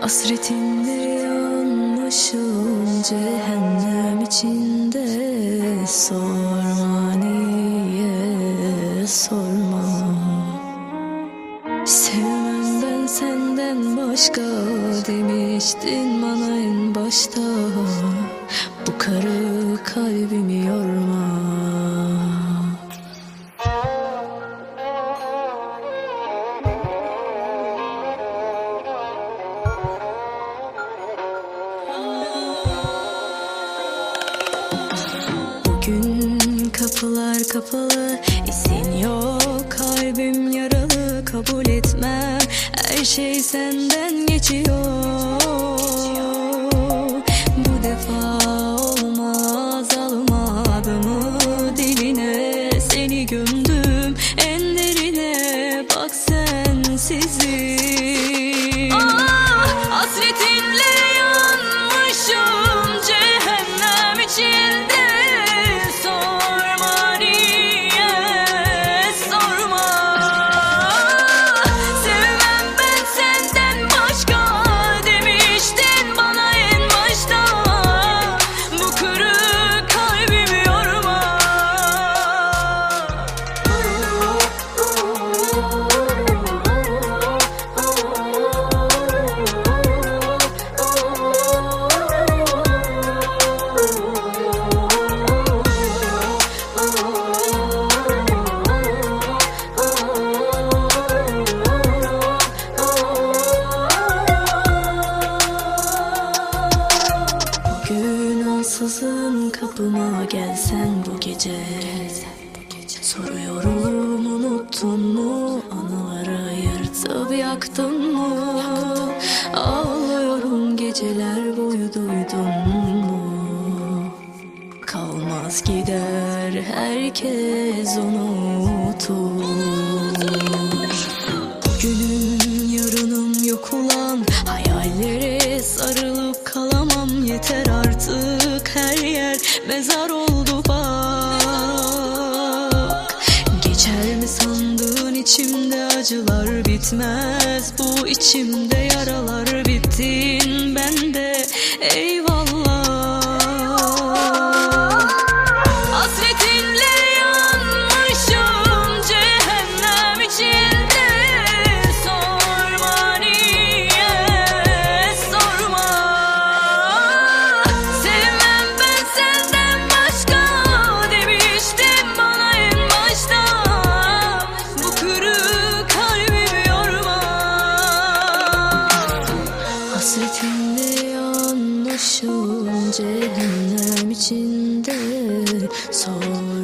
Hasretinle yanmışım cehennem içinde. Sorma niye sorma. Sevmem ben senden başka demiştin bana en başta. Bu karı kalbimi yorma kapılar kapalı izin yok kalbim yaralı kabul etmem. Her şey senden geçiyor. Bu defa olmaz almadım diline. Seni gömdüm en derine bak sensizim Bugün ansızın kapıma gelsen bu gece. Soruyorum unuttun mu? Anıları yırtıp yaktın mı? Ağlıyorum geceler boyu duydun mu? Kalmaz gider herkes unutur yer mezar oldu bak. Geçer mi sandığın içimde acılar bitmez Bu içimde yaralar bittin bende cehennem içinde Sorma